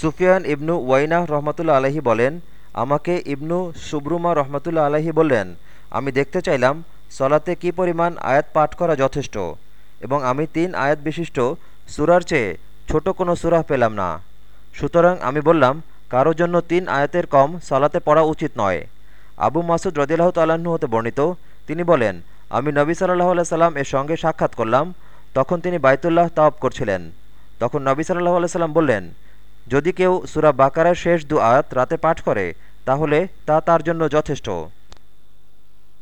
সুফিয়ান ইবনু ওয়াইনাহ রহমতুল্লা আলহী বলেন, আমাকে ইবনু সুব্রুমা রহমতুল্লা আলহী বললেন, আমি দেখতে চাইলাম সলাতে কি পরিমাণ আয়াত পাঠ করা যথেষ্ট এবং আমি তিন আয়াত বিশিষ্ট সুরার চেয়ে ছোট কোনো সুরাহ পেলাম না। সুতরাং আমি বললাম, কারও জন্য তিন আয়াতের কম সলাতে পড়া উচিত নয়। আবু মাসুদ রদিল্লাহ তাল্লাহ্ন হতে বর্ণিত, তিনি বলেন, আমি নবী সাল্লাহ আল্লাহ সাল্লাম এর সঙ্গে সাক্ষাৎ করলাম, তখন তিনি বাইতুল্লাহ তাওয়াব করছিলেন। তখন নবী সাল্লাহ আল্লাহ সাল্লাম বললেন যদি কেউ সুরা বাকারার শেষ দু আয়াত রাতে পাঠ করে, তাহলে তা তার জন্য যথেষ্ট।